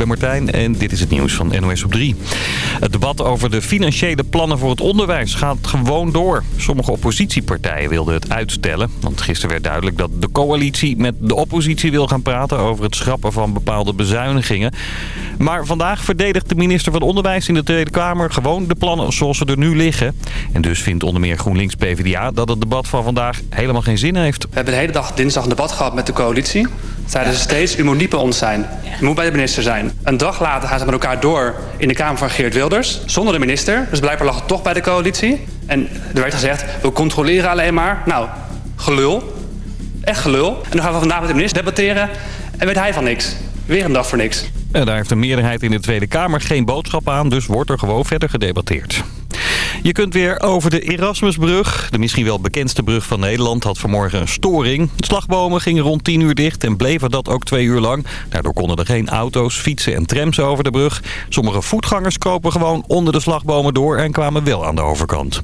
ben Martijn en dit is het nieuws van NOS op 3. Het debat over de financiële plannen voor het onderwijs gaat gewoon door. Sommige oppositiepartijen wilden het uitstellen. Want gisteren werd duidelijk dat de coalitie met de oppositie wil gaan praten... over het schrappen van bepaalde bezuinigingen. Maar vandaag verdedigt de minister van Onderwijs in de Tweede Kamer... gewoon de plannen zoals ze er nu liggen. En dus vindt onder meer GroenLinks-PVDA dat het debat van vandaag helemaal geen zin heeft. We hebben de hele dag dinsdag een debat gehad met de coalitie. Zeiden ze steeds, u moet niet bij ons zijn. U moet bij de minister zijn. Een dag later gaan ze met elkaar door in de Kamer van Geert Wilders. Zonder de minister. Dus blijkbaar lag het toch bij de coalitie. En er werd gezegd, we controleren alleen maar. Nou, gelul. Echt gelul. En dan gaan we vandaag met de minister debatteren. En weet hij van niks. Weer een dag voor niks. En daar heeft de meerderheid in de Tweede Kamer geen boodschap aan. Dus wordt er gewoon verder gedebatteerd. Je kunt weer over de Erasmusbrug. De misschien wel bekendste brug van Nederland had vanmorgen een storing. De slagbomen gingen rond 10 uur dicht en bleven dat ook twee uur lang. Daardoor konden er geen auto's, fietsen en trams over de brug. Sommige voetgangers kropen gewoon onder de slagbomen door en kwamen wel aan de overkant.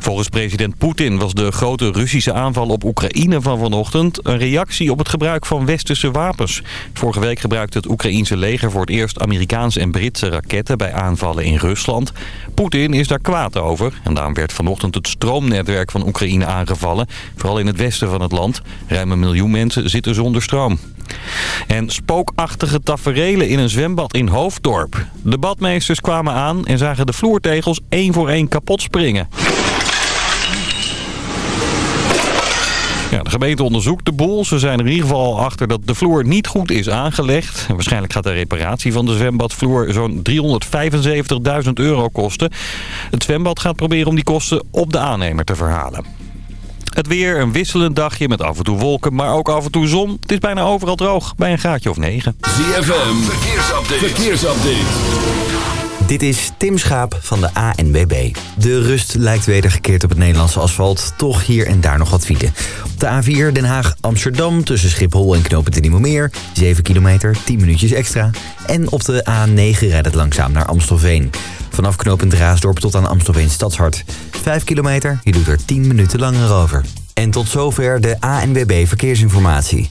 Volgens president Poetin was de grote Russische aanval op Oekraïne van vanochtend... een reactie op het gebruik van westerse wapens. Vorige week gebruikte het Oekraïense leger voor het eerst Amerikaanse en Britse raketten bij aanvallen in Rusland. Poetin is daar kwaad. En daarom werd vanochtend het stroomnetwerk van Oekraïne aangevallen. Vooral in het westen van het land. Ruim een miljoen mensen zitten zonder stroom. En spookachtige taferelen in een zwembad in Hoofddorp. De badmeesters kwamen aan en zagen de vloertegels één voor één kapot springen. De gemeente onderzoekt de boel. Ze zijn er in ieder geval achter dat de vloer niet goed is aangelegd. Waarschijnlijk gaat de reparatie van de zwembadvloer zo'n 375.000 euro kosten. Het zwembad gaat proberen om die kosten op de aannemer te verhalen. Het weer, een wisselend dagje met af en toe wolken, maar ook af en toe zon. Het is bijna overal droog, bij een graadje of 9. ZFM, verkeersupdate. verkeersupdate. Dit is Tim Schaap van de ANWB. De rust lijkt wedergekeerd op het Nederlandse asfalt. Toch hier en daar nog wat file. Op de A4 Den Haag-Amsterdam tussen Schiphol en Knopen de Nieuwemeer. 7 kilometer, 10 minuutjes extra. En op de A9 rijdt het langzaam naar Amstelveen. Vanaf knooppunt Raasdorp tot aan Amstelveen Stadshart. 5 kilometer, je doet er 10 minuten langer over. En tot zover de ANWB Verkeersinformatie.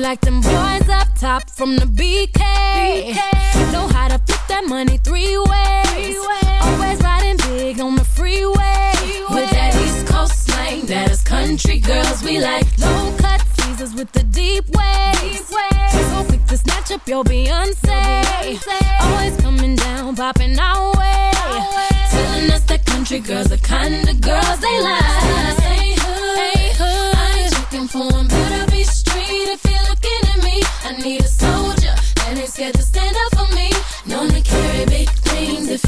Like them boys up top from the BK. BK. Know how to flip that money three ways. Always riding big on the freeway. With that East Coast slang, that is country girls we like. Low cut teasers with the deep waves. So quick to snatch up your Beyonce. Always coming down, popping our way. Telling us that country girls the kind of girls they like. Hey hood, hey hood. I ain't checking for 'em, need a soldier that ain't scared to stand up for me. Known to carry big things if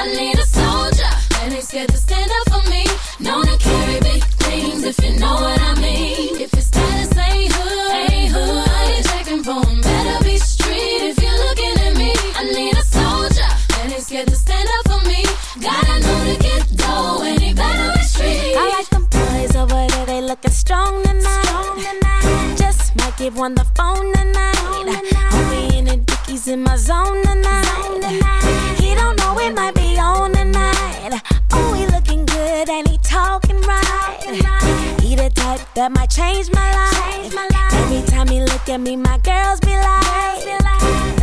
I need a soldier that ain't scared to stand up for me. Known to carry big things if you know what I mean. If status ain't hood, ain't hood, I ain't checking for 'em. Better be street if you're looking at me. I need a soldier that ain't scared to stand up for me. Gotta know to get dough and he better be street. I like them boys over there, they looking strong tonight. Just might give one the phone tonight. Homie in the dickies in my zone tonight. That might change my life. Every time he look at me, my girls be like,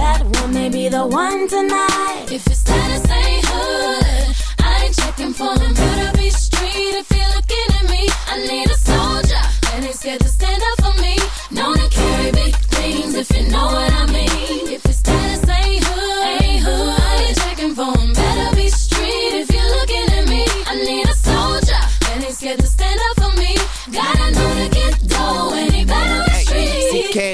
that one may be the one tonight. If your status ain't hood, I ain't checking for 'em. Better be street if you're looking at me. I need a soldier that ain't scared to stand up for me. Known to carry big things if you know what I mean.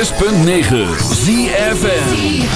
106.9 ZFN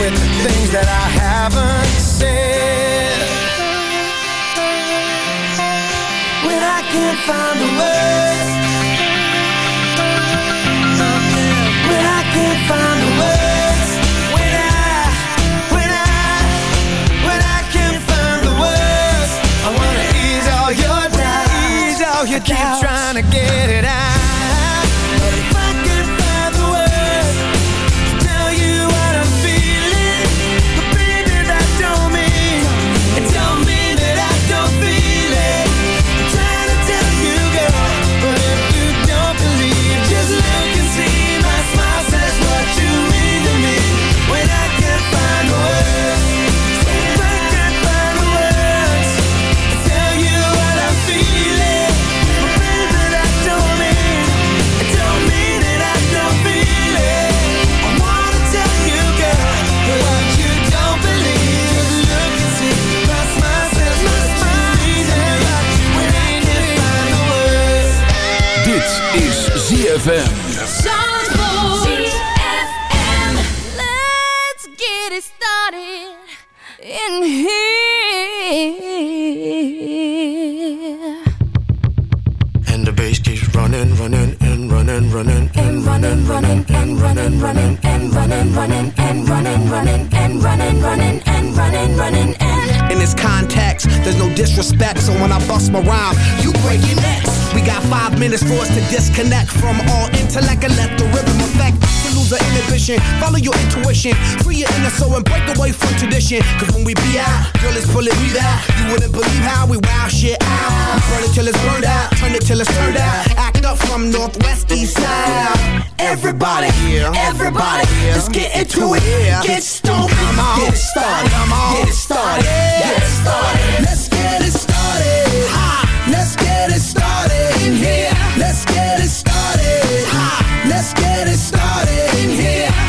with the things that I haven't said. When I can't find the words minutes for us to disconnect from all intellect and let the rhythm affect. To lose our inhibition, follow your intuition, free your inner soul and break away from tradition. Cause when we be out, girl, it's pulling me out. You wouldn't believe how we wow shit out. Burn it till it's burned out, turn it till it's turned out. Act up from northwest, east side. Everybody, everybody, let's get into it. Get stoned, get it started, get it started, get it started. Let's get it started. Ha! Let's get it started Let's get it started. Let's get it started.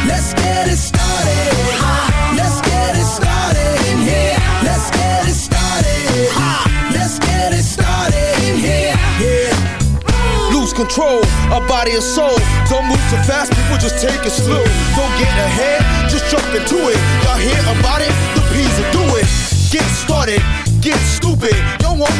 Let's get it started. Let's get it started. Let's get it started. Let's get it started. Lose control body and soul. Don't move too fast, people just take it slow. Don't get ahead, just jump into it. Y'all hear about it? The P's will do it. Get started, get stupid.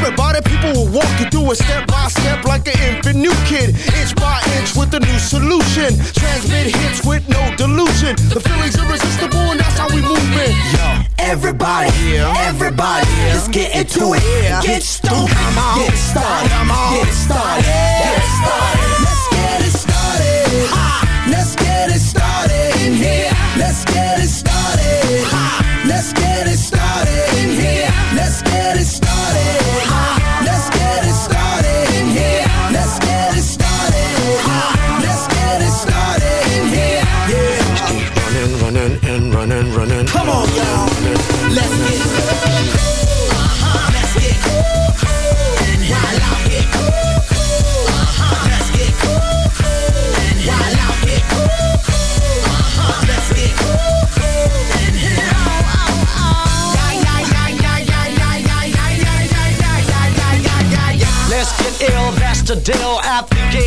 About it, people will walk you through it step by step like an infant new kid. Inch by inch with a new solution. Transmit hits with no delusion. The feeling's irresistible and that's how we move it. Yo, everybody, everybody, let's get into it. Get stoked, get it started, get started, get started. Let's get it started. Ha! Let's get it started in here. Let's get it started. Ha! Let's get it started Come on, y'all. Let's get Uh-huh. Let's get. Let's get and while out here. Uh-huh. Let's get and Let's get ill, that's the deal.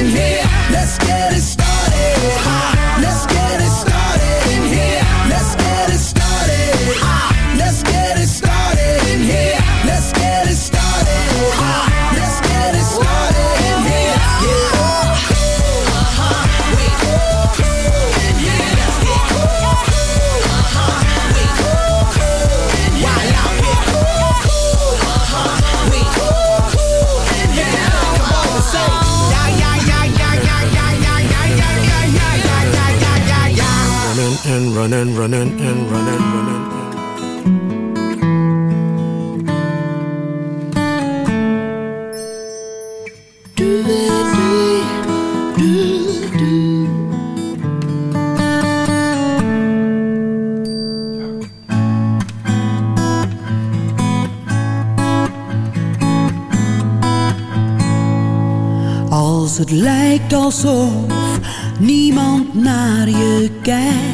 In here. Running running and running, running. Als het lijkt alsof niemand naar je kijkt.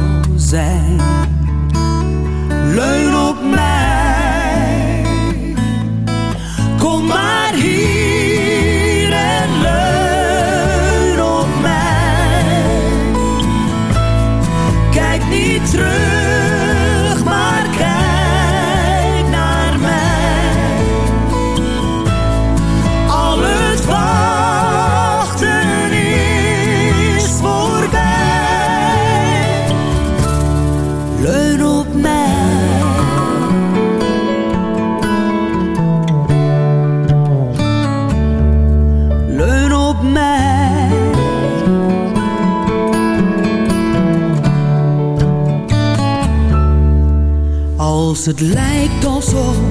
zijn. Leun het lijkt alsof